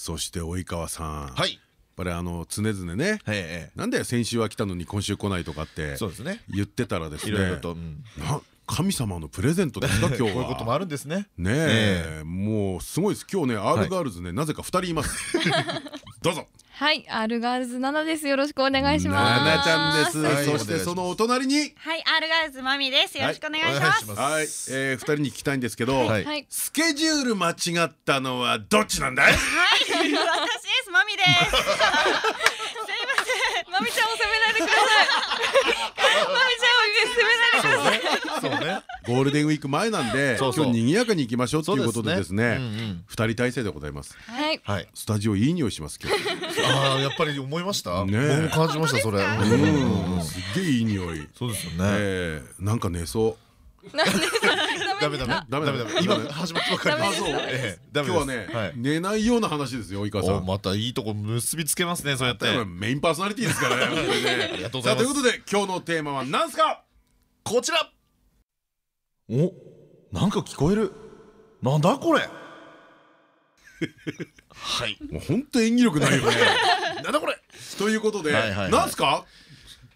そして及川さん。はい。ぱりあの常々ねええなんだよ先週は来たのに今週来ないとかって言ってたらですね神様のプレゼントですか今日は。こういうこともあるんですね。ねえもうすごいです。今日ね R ガールズねなぜか2人います。どうぞはい、アルガールズナナです。よろしくお願いします。ななちゃんですはいそしてそのお隣に？はい、アルガールズマミです。よろしくお願いします。はいえー二人に聞きたいんですけどはいはい、スケジュール間違ったのはどっちなんだい？はい、私です。マミです。ません。マミちゃんを責めないでください。マミちゃんを責めないでください。そうね。ゴールデンウィーク前なんで今日賑やかに行きましょうということでですね。二人体制でございますはい、はい。スタジオいい匂いします今日。ああやっぱり思いました。僕ね感じましたそれ。うん。うん。すっげえいい匂い。そうですよね。えーなんか寝そうダメダメダメダメダメ今始まったばかり。です。今日はね寝ないような話ですよ及川さん。おまたいいとこ結びつけますねそうやって。メインパーソナリティですからねありがとうございます。さあということで今日のテーマは何すか？こちら。おなんか聞こえる。なんだこれ？はい。もう本当演技力ないよね。なんだこれ？ということではいはいはい。何すか？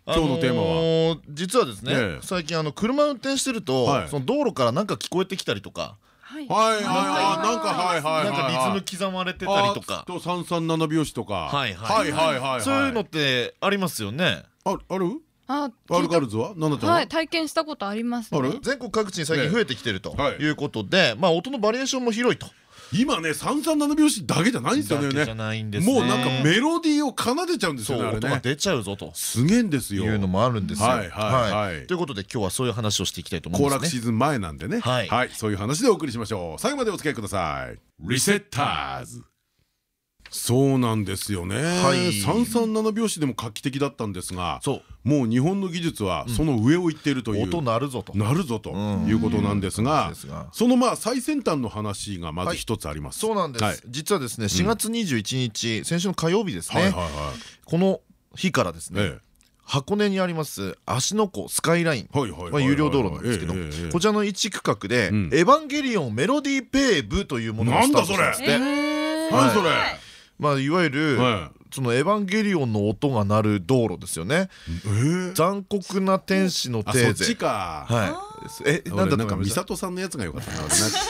今日のテーマは。あのー実はですね、ええ。最近あの車運転してると、はい。その道路からなんか聞こえてきたりとか、はい。はいはいはい。なんかはいはいなんかリズム刻まれてたりとか、と三三七拍子とか。はいははいいはいはい。そういうのってありますよね。あある？あ、アルガールズはナナちゃんははい、体験したことありますね。ある？全国各地に最近増えてきてるとはい。いうことで、まあ音のバリエーションも広いと。今ね三三七拍子だけじゃないんですよね。もうなんかメロディーを奏でちゃうんですよね音が出ちゃうぞと。すげえんですよ。いうのもあるんですよ。はいはいはい。ということで今日はそういう話をしていきたいと思うん行ですね。楽シーズン前なんでね。ははい。いそういう話でお送りしましょう。最後までお付き合いください。リセッターズそうなんですよね。はい。三三七拍子でも画期的だったんですがそう。もう日本の技術はその上を行っているという音鳴るぞと。なるぞとうん。いうことなんですがですが。そのまあ最先端の話がまず一つあります。そうなんです、はい。実はですね4月21日、先週の火曜日ですね、はいはいはい。この日からですね、え箱根にあります芦ノ湖スカイライン。有料道路なんですけどええええええ。こちらの一区画でうん「エヴァンゲリオンメロディーペーブ」というものがスタートしたんですっそれまあいわゆるはそのエヴァンゲリオンの音が鳴る道路ですよね。ええ残酷な天使のあそっちテーゼか。はいえななんんだだなんか美里さんのやつが良かったな。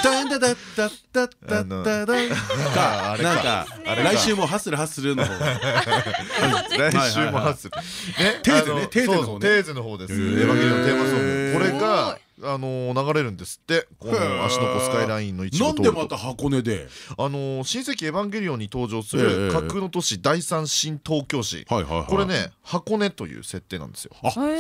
ダンダダッダッダッダッダダンかあれか。なんかあれか。来週もハッスルハッスルの方。来週もハッスル。ねテーゼねテーゼの方ね。そうそうテーゼの方です。エヴァンゲリオンのテーマソング。これがあの流れるんですって。この芦ノ湖スカイラインの一部なんでまた箱根で？あの新世紀エヴァンゲリオンに登場すえるえ架空の都市第三新東京市。はいはいはい。これ。ね箱根という設定なんですよ。あ、そうなの？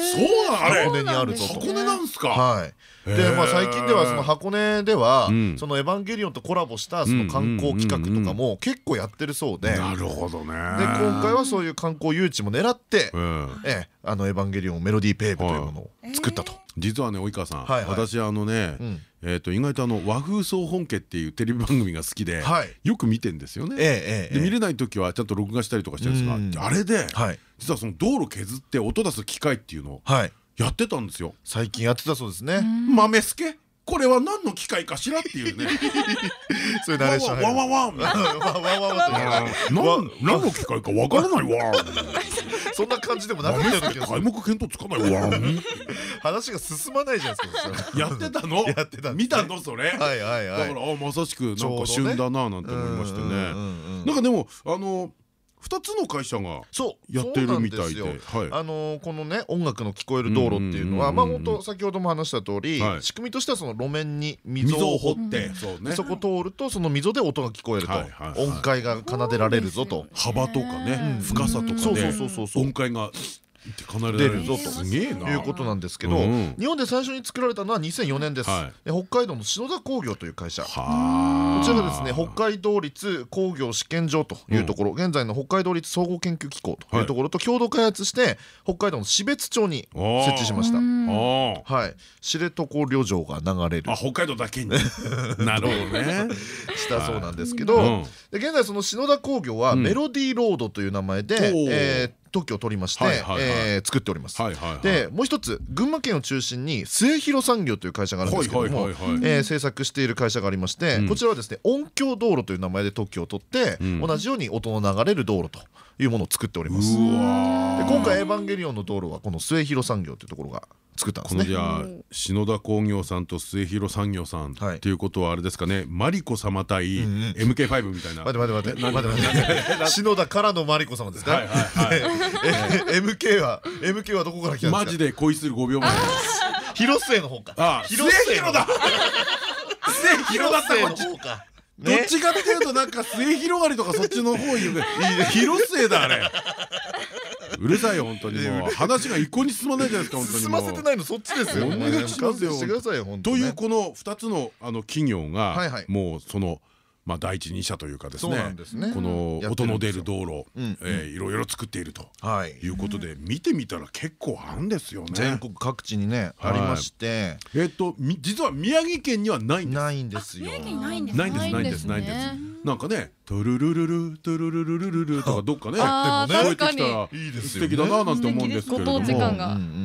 箱根にあるぞと。箱根なんすか？はいでまあ最近ではその箱根ではうん。そのエヴァンゲリオンとコラボしたその観光企画とかも結構やってるそうで。でなるほどね。今回はそういう観光誘致も狙ってうん。ええあのエヴァンゲリオンメロディーペーブというものを作ったと。実はね及川さん、はいはい。私あのね、うん。えっ、と意外とあの和風総本家っていうテレビ番組が好きで、はい。よく見てんですよね。で見れない時はちゃんと録画したりとかしてるんですが、うん。あれで、はい。実はその道路削って音出す機械っていうのをはいやってたんですよ。最近やってたそうですね豆助？これは何の機械かしらっていうね。そういうナレーションわわわわわわわわなん何の機械かわからないわ。そんな感じでもなかったような気がする 材木見当つかないわ。話が進まないじゃないですかやってたの？やってた見たのそれ？はいはいはいだからあまさしくなんか旬だななんて思いましてね。なんかでもあの二つの会社がそう。やってるみたいで。あのーこのね音楽の聞こえる道路っていうのはまあ本当先ほども話した通りはい。仕組みとしてはその路面に溝溝をを掘って。て、そこ通るとその溝で音が聞こえると。音階が奏でられるぞと。幅とかねうん。深さとかね。音階が出るぞと。いうことなんですけど、うん。日本で最初に作られたのは2004年です、北海道の篠田工業という会社。こはあ。ちらがですね北海道立工業試験場というところ、現在の北海道立総合研究機構というところと共同開発して北海道の標津町に設置しました。あはい、知床旅情が流れる。あ北海道だけに。なるほどね。したそうなんですけど、うん。で現在その篠田工業はん。メロディーロードという名前で、えー特許を取りまして、作っております。でもう一つ群馬県を中心に末広産業という会社があるんですけども制作している会社がありまして、うん。こちらはですね音響道路という名前で特許を取って、うん。同じように音の流れる道路というものを作っております。で今回「エヴァンゲリオン」の道路はこの末広産業というところが作ったんですね。このじゃあ篠田工業さんと末広産業さんはい。っていうことはあれですかね。マリコ様対うんうん。MK5 みたいな。待て待て待て。待て待て。篠田からのマリコ様ですか、はいはいはい。え MK は MK はどこから来たんですか？マジで恋する5秒前広末の方か。あ広末末広だ。末広だったこっち。の方かどっちかっていうとなんか末広がりとかそっちの方言う広末だあれ。うるさいよ本当にもう。話が一向に進まないじゃないですか本当に進ませてないのそっちですよ。お願いしますよ。とね。いうこの2つのあの企業がもうそのまあ第一人者というかですねこの音の出る道路うんえーいろいろ作っていると。はい。いうことで見てみたら結構あるんですよね。全国各地にねはい。ありまして。えっとみ実は宮城県にはないんです。ないんですよ。ないんですないんですないんですないんかねトゥルルルルトゥルルルルルルとかどっかね 聞こえてきたらいいです素敵だななんて思うんですけれども。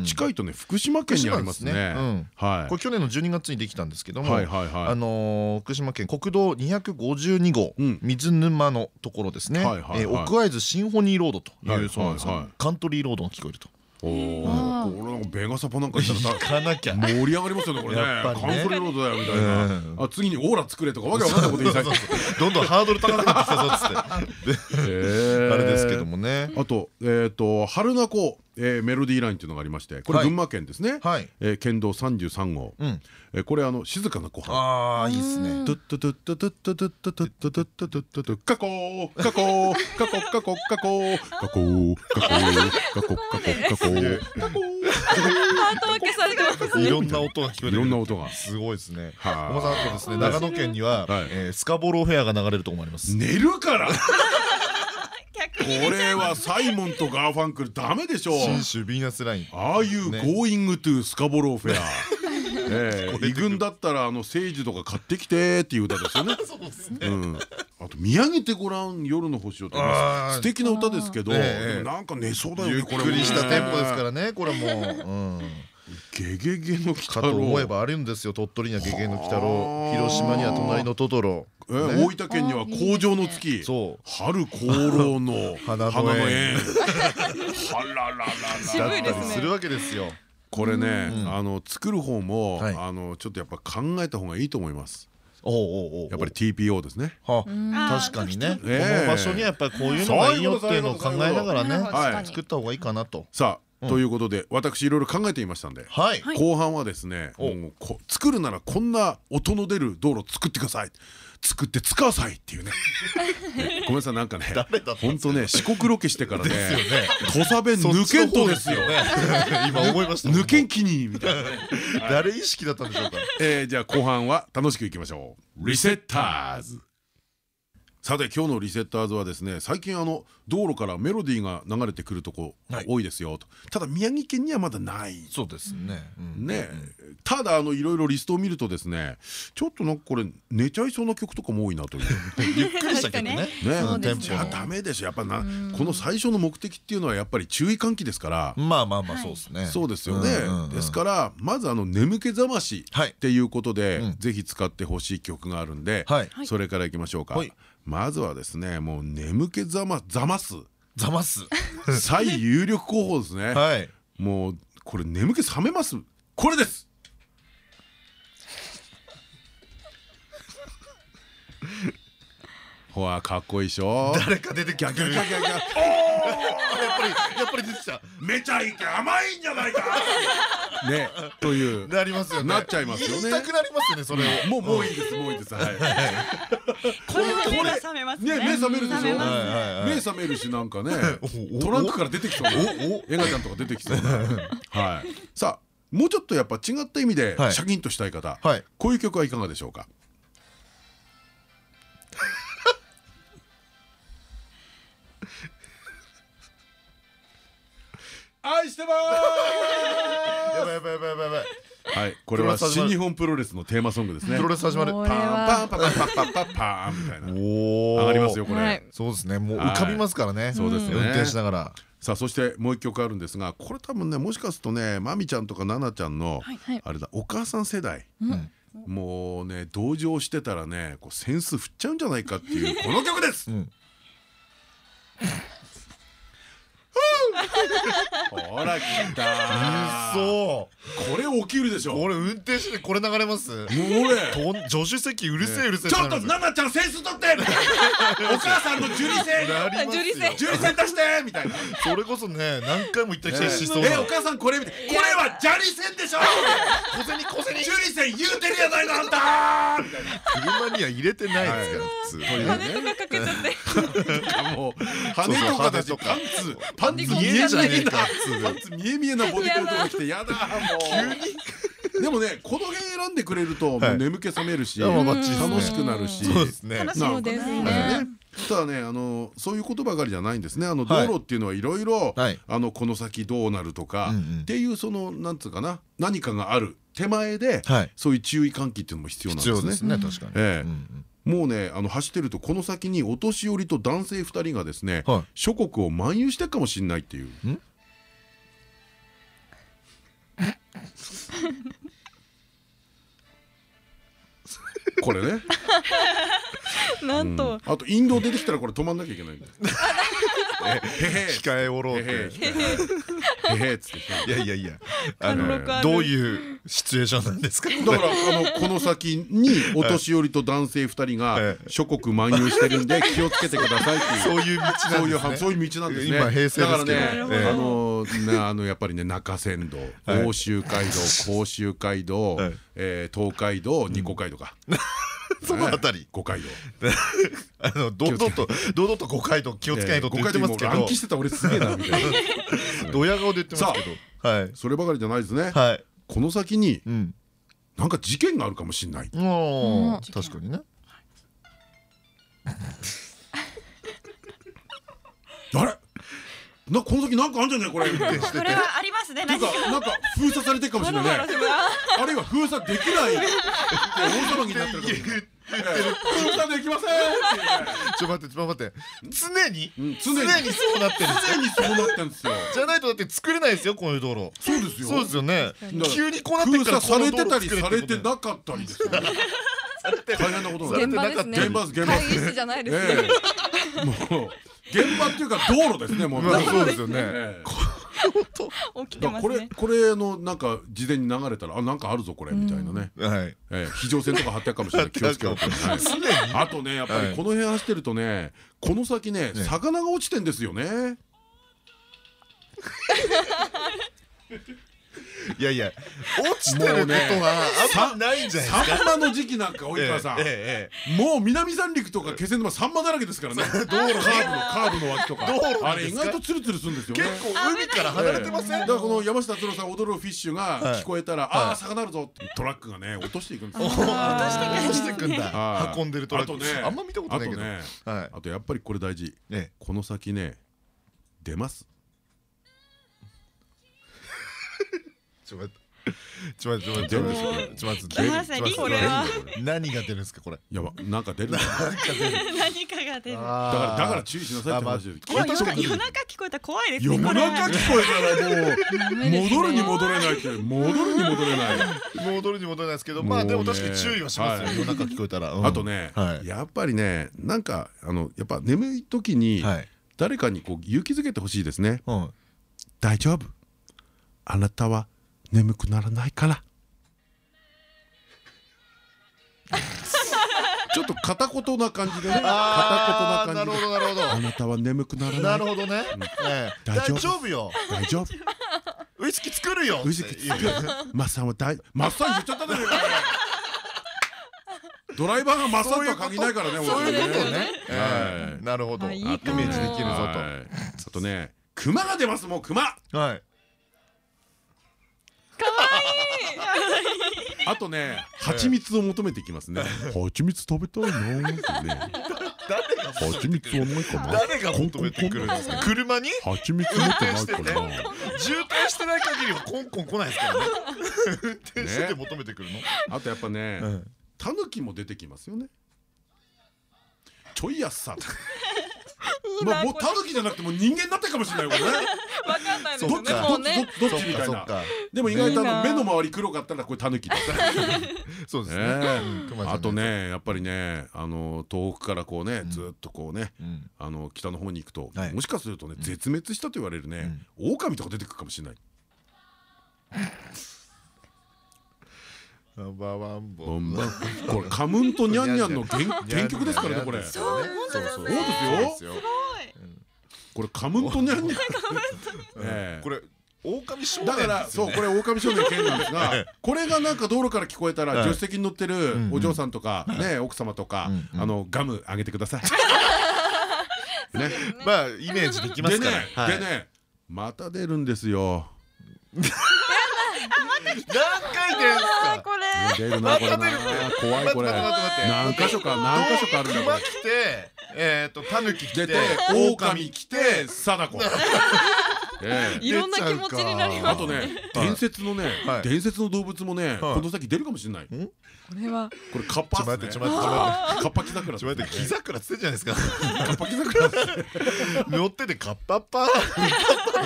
近いとね福島県にありますね。これ去年の12月にできたんですけども福島県国道252号うん。水沼のところですね。奥会津シンフォニーロードとはいいうそうなんです。カントリーロードが聞こえるとこれなんかベガサポなんか行ったら行かなきゃ。盛り上がりますよねこれね。カンソリーロードだよみたいうん。なあ次にオーラ作れとかわけわかんないこと言いたい。どんどんハードル高くなってきたぞっつって ね。あとえっと春名湖えーメロディーラインっていうのがありましてこれはい。群馬県ですね。県道33号。これあの静かな湖畔ああいいっすね。トゥットゥトゥットゥトゥットゥトゥットゥトゥットゥトゥットゥトゥットゥカコーカコーカコカコカコーカコーカコーカコカコカコーカコーいろんな音が聞こえていろんな音がすごいですねはいおばさんあとですね長野県にはスカボローフェアが流れると思われます寝るから逆これはサイモンとガーファンクルダメでしょ信州ヴィーナスライン。ああいう「ね。Going to スカボローフェア」ええ異軍だったらあの聖樹とか買ってきてっていう歌ですよね。そうですね。うん、あと「見上げてごらん夜の星を」素敵な歌ですけど、なんか寝そうだよゆっね。これくりしたテンポですからね。ねこれも。うんゲゲゲの鬼か太郎。と思えばあるんですよ。鳥取にはゲゲゲの鬼太郎。はあ。広島には隣のトトロ。大分県には工場の月。そう。春功労の 花の花の縁縁。はらららら。だったりするわけですよ。これね、うん。あの作る方も、はい。あのちょっとやっぱ考えた方がいいと思います。やっぱり TPO ですね。はあ。確かにね。こええの場所にはやっぱりこういうのがいいよっていうのを考えながらねはい。作った方がいいかなと。さあ、うんということで私いろいろ考えていましたんで、はい。後半はですねお。もうこ作るならこんな音の出る道路作ってください。作って使わさいっていうね。ねごめんなさいなんかね誰だったん本当ね四国ロケしてからね土佐弁抜けんとですよ。ね 今思いました。抜けん気にみたいな。ね 誰意識だったんでしょうか？えーじゃあ後半は楽しくいきましょう。リセッターズさて今日のリセッターズはですね最近あの道路からメロディーが流れてくるとこはい。多いですよと。ただ宮城県にはまだない。そうですね。うん。ね。ただあのいろいろリストを見るとですねちょっとなんかこれ寝ちゃいそうな曲とかも多いなという。ゆっくりした曲ね。ね。うんテンポじゃあダメでしょやっぱなこの最初の目的っていうのはやっぱり注意喚起ですから。まあまあまあそうですね。そうですよね。ですからまずあの眠気覚ましはい。っていうことでうん。ぜひ使ってほしい曲があるんではい。それからいきましょうか。はいまずはですねもう眠気覚まざます。ざます。最有力候補ですね。はい。もうこれ眠気覚めます。これです。ほらかっこいいでしょ。誰か出てきたギャギャギャギャギャやっぱりやっぱり出てきた。めちゃいけ甘いんじゃないかねという。なりますよね。なっちゃいますよね。言いたくなりますよねそれ。をもうもういいですもういいです。はい。これは目が覚めますね。ね目覚めるでしょ。目覚めるしなんかねおトランクから出てきそうなエガちゃんとか出てきそうなはいさあもうちょっとやっぱ違った意味ではいシャキンとしたい方はいこういう曲はいかがでしょうか愛してまやばいやばいやばいやばい。やばいすはいこれは新日本プロレスのテーマソングですね。プロレス始まる。こパンパンパンパンパンパンパン。みたいなおお上がりますよこれはいそうですねもう浮かびますからね。そうですね運転しながら。さあそしてもう一曲あるんですがこれ多分ねもしかするとねまみちゃんとかななちゃんのはいあれだお母さん世代。もうね同情してたらねこうセンス振っちゃうんじゃないかっていうこの曲です。うんほら来た。そこれ起きるでしょ。俺運転しててこれ流れます？助手席うるせえうるせえちょっとなりななちゃんセンス取ってお母さんの受理線ますよ受理線受理線出してみたいな。それこそね何回も行ったしそうえなお母さんこれ見て。これは砂利線でしょ。小銭小銭。受理線言うてるやないのあんた。みたいな。車には入れてないですから普通というねかけちゃって。もう羽とかだパンツ。パンツじゃねえか。っつうパンツ見え見えなボディコートが来てやだもう。でもねこの辺選んでくれるともう眠気覚めるし楽しくなるし。そうですね。楽しそうですなんかね。ね。ただねあのそういうことばかりじゃないんですね。あのはい。道路っていうのはいろいろこの先どうなるとかっていうそのなんつうかな何かがある手前ではい。そういう注意喚起っていうのも必要なん必要ですですね。もうねあの走ってるとこの先にお年寄りと男性2人がですねはい諸国を漫遊してるかもしれないっていう。これね、うんなん。とあとインド出てきたらこれ止まんなきゃいけないんだよ。へへへ。控えおろうって。へへ。へへ。っつって。いやいやいや。あのどういうシチュエーションなんですか？だからあのこの先にお年寄りと男性2人がええ。諸国漫遊してるんで 気をつけてくださいっていう。そういう道なんですね。そういうはそういう道なんですね。今平成ですけど。だからね、ええあのねあのやっぱりね中山道、はい奥州街道、甲州街道はい、えー東海道、二湖街道か。そのあたり五街道。あの堂々と堂々と五回と気をつけないとって五言ってますけど暗記してた俺すげえなみたいな。ドヤ顔で言ってますけどはいそればかりじゃないですね。はいこの先にうんなんか事件があるかもしれない。確かにねあれ？なこの先なんかあんじゃないこれ。っていうこれはありますね何かか。なんか封鎖されてるかもしれない。ね。あるいは封鎖できない。って大騒ぎになってるかもしれない。封鎖できません。ちょ待ってちょ待って。常に？うん常に。そうなってる常にそうなってんですよ。じゃないとだって作れないですよこういう道路。そうですよ。そうですよね。急にこうなって封るから鎖されてたりされってなかったりですよね。大変なこと現場ですね。現場です。現場です。会議室じゃないですね現場っていうか道路ですねもう。まあそうですよね。これこれのなんか事前に流れたらあなんかあるぞこれみたいなね。はい。ええ。非常線とか張ってあるかもしれない。気をつけてね。常にあとねやっぱりこの辺走ってるとねこの先ねね。魚が落ちてんですよね。いやいや落ちてることはあんまないんじゃないですか？サンマの時期なんか及川さん。もう南三陸とか気仙沼サンマだらけですからね。道路カーブのカーブの脇とか。あれ意外とツルツルするんですよね。結構海から離れてません？だからこの山下達郎さん踊るフィッシュが聞こえたら、はいああ魚あるぞってトラックがね落としていくんですよ。落としてくんだはい運んでるトラックあとねあんま見たことないけどあとねはいあとやっぱりこれ大事。ええこの先ね出ます。ちょ待ってちょ待ってちょ待ってちょ待ってちょ待って出ますねちょ待ってこれは何が出るんですかこれ。やばなんか出る。何かが出る。だからだから注意しなさいって夜夜中聞こえたら怖いですね夜中聞こえたらもう戻るに戻れないって戻るに戻れない。戻るに戻れない。ですけどまあでも確かに注意はします夜中聞こえたら。うん。あとね、はい。やっぱりねなんかあのやっぱ眠い時にはい。誰かにこう勇気づけてほしいですね。うん。大丈夫。あなたは眠くならないから。ちょっと片言な感じでね。片言な感じで。ほどなるほど。あなたは眠くならない。なるほどね。ええ。大丈夫？よ。大丈夫？ウイスキー作るよ。ウイスキー作る。マッサンは大マッサン言っちゃったね。ドライバーがマッサンとは限らないからねそういうことね。なるほど。イメージできるぞはい。あとね熊が出ますもう熊。とはいあとね蜂蜜を求めてきますね。蜂蜜食べたいなーってね。誰が蜂蜜はないかな。誰が求めてくるんですか？車に？蜂蜜持ってないかな。渋滞してない限りはコンコン来ないですからね。運転してて求めてくるの？あとやっぱねうんタヌキも出てきますよね。ちょいやっさまあもうタヌキじゃなくてもう人間になってるかもしれないよこれね。わかんないですよね。どっちどっちもうねどっちどっちみたいな。でも意外とあの目の周り黒かったらこれタヌキだ そうですね。あとねやっぱりねあの遠くからこうねずっとこうねうん。あの北の方に行くとはい。もしかするとね絶滅したと言われるね狼とか出てくるかもしれないナンバーワンボバンバン。これカムンとニャンニャンの原原曲ですからねこれ。そうそうそうですよ。これカムンとニャンニャン。ええ。これ狼少だからそうこれ狼少年剣なんですがこれがなんか道路から聞こえたらはい助手席に乗ってるお嬢さんとかね奥様とかあのガムあげてください。ね。まあイメージできまですねから。はい。でねまた出るんですよ。何回出るんですか？これ。出るなこれ怖いこれ何箇所か何箇所かあるんだこれ。熊来てえっとタヌキ来て狼来て貞子。ええ。いろんな気持ちになりますあとね伝説のねはい。伝説の動物もねはい。この先出るかもしれない。ここれは。れカッパ。ちょっと待ってちょっと待ってカッパキザクラ。ちょっと待って。木桜つってんじゃないですかカッパキザクラ。乗っててカッパッパっ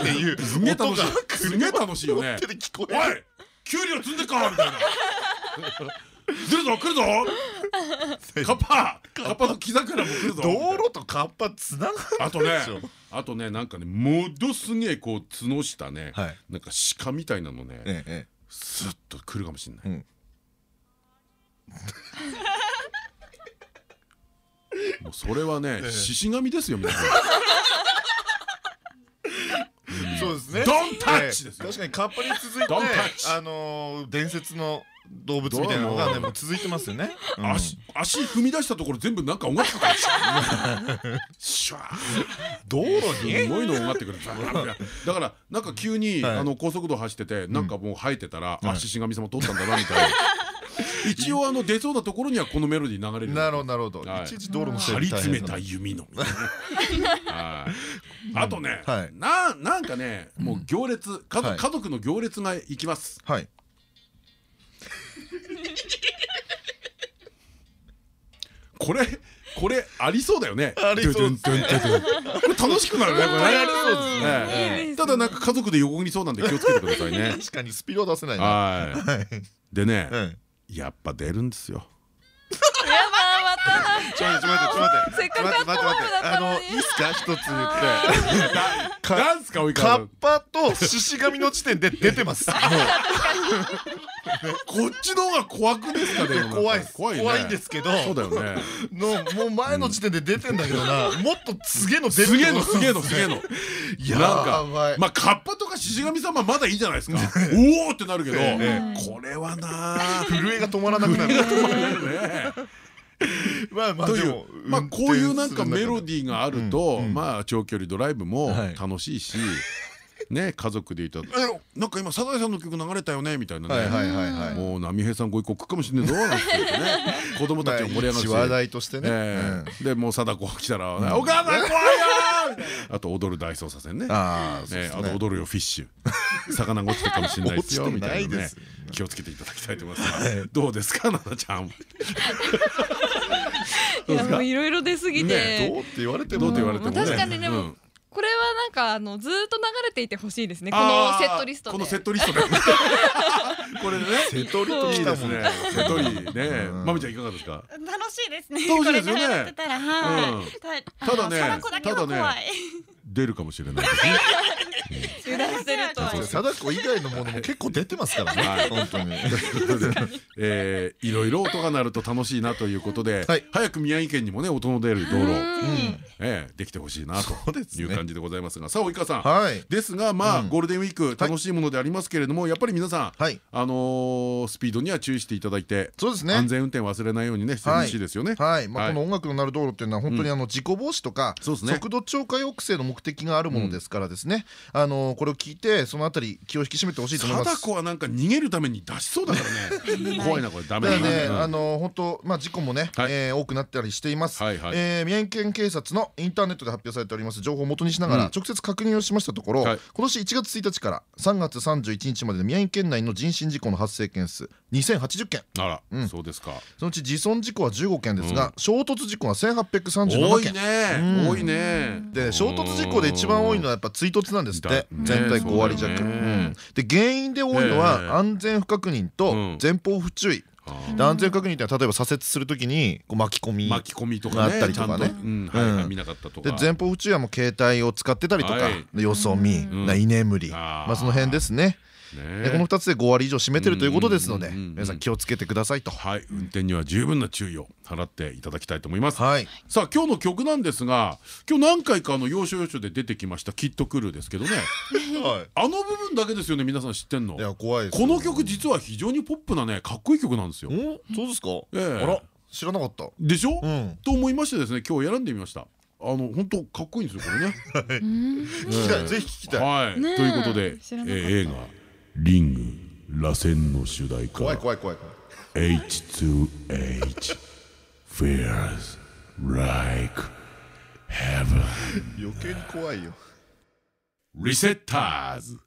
ていうすげえ楽しい。音がすげえ楽しいよね。乗ってて聞こえるキュウリを積んでっかみたいな。出るぞ来るぞ。カッパ。カッパの木桜も来るぞ。道路とカッパつながるあとねあとねなんかねものすげえこう角したねはい。なんか鹿みたいなのねええスッと来るかもしれない。うん。もうそれはね獅子神ですよ皆さん そうですね。ドンタッチですよ。ええ確かにカッパに続いてあのー伝説の動物みたいなのがねもう続いてますよね。うん。足足踏み出したところ全部なんか音楽かかるシュワー。道路すにごいのがってくる。だからなんか急にはい。あの高速道走っててなんかもう生えてたらあ獅子神様通ったんだなみたいな一応あの出そうなところにはこのメロディー流れるなるほどなるほど。はい。いちいち道路の整張り詰めた弓の。はい。あとねはい。ななんかねもう行列家はい。族家族の行列が行きます。はい。これこれありそうだよね。ありそうです。楽しくなるねこれね。ありそうですね。ええただなんか家族で横切りそうなんで気をつけてくださいね。確かにスピード出せないな。はい。はい。でねうんやっぱ出るんですよ。ちょっと待ってちょっと待って。せっかく待ってあのいいっすか一つ言って。かなんすか追いカかッパと獅子神の時点で出てます。もこっちの方が怖くですかねう怖い怖いね怖いんですけど。そうだよね。のもう前の時点で出てんだけどな、もっとすげえの出るすげえのすげえのすげえのやなんかまあカッパとか獅子神様はまだいいじゃないですか。おおってなるけどええ。これはな震えが止まらなくなる。ねまあまあというでもまあこういうなんかメロデディーがあるとまあ長距離ドライブもはい。楽しいしね家族でいたら「えなんか今サザエさんの曲流れたよね」みたいなね。もう波平さんご一個食うかもしんねえぞなんてね。子供たちも盛り上がるし話題としてね。ええ。でもう貞子来たら「お母さん怖いよ!」あと踊る大捜査線ね。あと踊るよフィッシュ。魚が落ちてるかもしれないですよ みたいなね。気をつけていただきたいと思いますが。どうですか奈々ちゃんいやもういろいろ出すぎねてどうって言われてどうもって言われても確かにでもうん。これはなんかあのずーっと流れていてほしいですね。このセットリストで。このセットリストで。これでね。瀬戸りといきたもんいですね。セトリね。うん。まみちゃんいかがですか？楽しいですね。楽しいですよね。これからやってたら、はい。うん。たただねただね怖い。出るかもしれないですね 油断してると貞子以外のものも結構出てますからね。本当に。えーいろいろ音が鳴ると楽しいなということで、はい。早く宮城県にもね音の出る道路、うん。えーできてほしいなと。いう感じでございますが。さあ及川さん、はい。ですがまあ、うん。ゴールデンウィーク楽しいものでありますけれども、やっぱり皆さん、はい。あのースピードには注意していただいてそうですね。安全運転忘れないようにねしてほしいですよね。はい、この音楽の鳴る道路っていうのは本当にあの事故防止とか、そうですね。速度超過抑制の目的があるものですからですね、あのこれを聞いてそのあたり気を引き締めてほしいと思います。貞子はなんか逃げるために出しそうだからね。怖いなこれ。ダメだね、あの本当まあ事故もね、多くなったりしています。宮城県警察のインターネットで発表されております情報を元にしながらうん。直接確認をしましたところ、はい。今年1月1日から3月31日までの宮城県内の人身事故の発生件数2080件。あら、うん。そうですか。そのうち自損事故は15件ですが、衝突事故は1837件。多いね。うん。多いね。で衝突事故で一番多いのはやっぱ追突なんですって全体5割弱、で原因で多いのええ。は安全不確認とうん。前方不注意、安全不確認ってのは例えば左折するときにこう巻き込み巻き込みとかがあねったりとかね。でか前方不注意はもう携帯を使ってたりとか、よそ見、居眠り。まあその辺ですねね。でこの2つで5割以上占めてるということですので皆さん気をつけてくださいと。はい。運転には十分な注意を払っていただきたいと思います。はい。さあ今日の曲なんですが今日何回かあの要所要所で出てきました「きっと来る」ですけどね。あの部分だけですよね皆さん知ってんの。いや怖いですこの曲実は非常にポップなねかっこいい曲なんですよ。おそうですか？ええ。あら知らなかった。でしょ？うん。と思いましてですね今日選んでみました。あの本当かっこいいんですよこれね。聞きたい。ぜひ聞きたい。はい。ということで映画「リング螺旋」の主題歌。怖い怖い怖い怖い。H2H feels like heaven. 余計に怖いよ。リセッターズ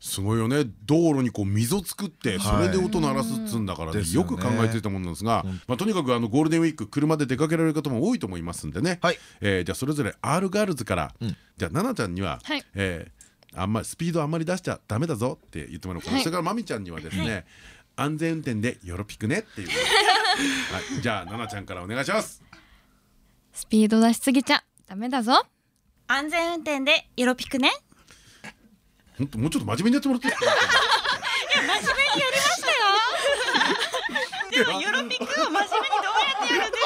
すごいよね。道路にこう溝作ってそれで音鳴らすっつんだからね。よく考えついたものなんですがまあとにかくあのゴールデンウィーク車で出かけられる方も多いと思いますんでね。はい。えーじゃあそれぞれ R ガールズから。ん。じゃあ奈々ちゃんにははい。えーあんまりスピードあんまり出しちゃダメだぞって言ってもらおう。かなはい。それからまみちゃんにはですね安全運転でよろぴくねっていう。はい。じゃあ奈々ちゃんからお願いします。スピード出しすぎちゃダメだぞ。安全運転でよろぴくね。ほんともうちょっと真面目にやってもらっていいですか？でもよろぴくを真面目にどうやってやるんですか？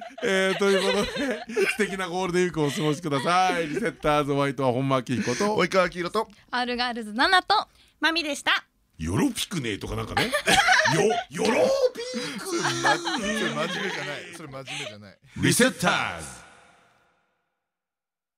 えーということで素敵なゴールデンウィークをお過ごしください。リセッターズホワイトは本間明彦と及川明宏と R ガールズ7とマミでした。よろぴくねとかなんかね。よよろぴくそれ真面目じゃない。それ真面目じゃない。リセッターズ